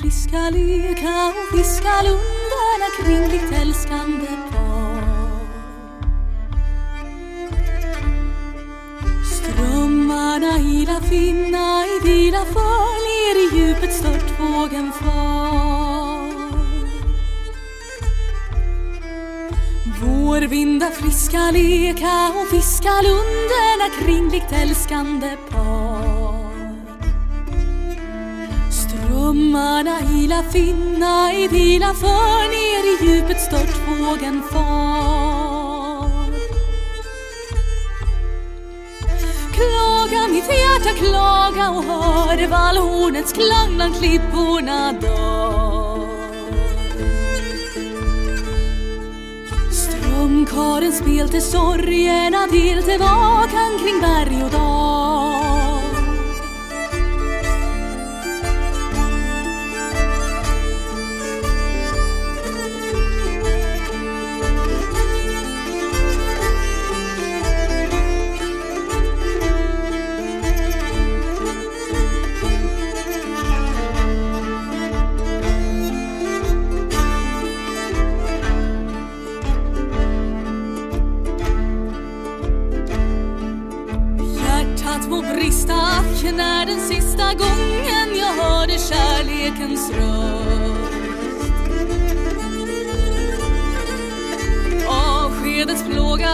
friska leka och fiska lundarna kringligt älskande par. Strömmarna ila finna i vila far ner i djupet störtvågen far. Vårvindar friska leka och fiska lunderna kringligt älskande par. Strömmarna ila finna i vila för ner i djupet störtvågen far. Klaga mitt hjärta, klaga och hör vallhornets klang bland klipporna dör. Strömkarlens spel till sorgerna till vakan kring berg må brista ack när den sista gången jag hörde kärlekens röst. Avskedets plåga,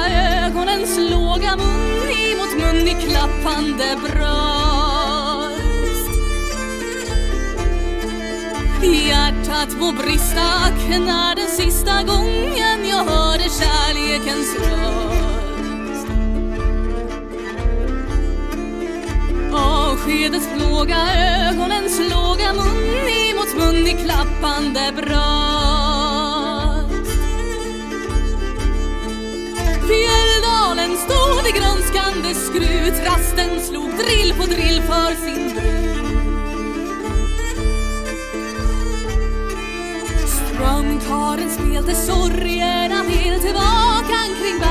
ögonens låga mun emot mun i klappande bröst. Hjärtat må brista ack när den sista gången jag hörde kärlekens röst. Avskedets plåga, ögonens låga mun emot mun i klappande bröst. Fjälldalen stod i grönskande skrut, rasten slog drill på drill för sin brud. Strömkaren spelte sorgerna till tillbaka kring bergen.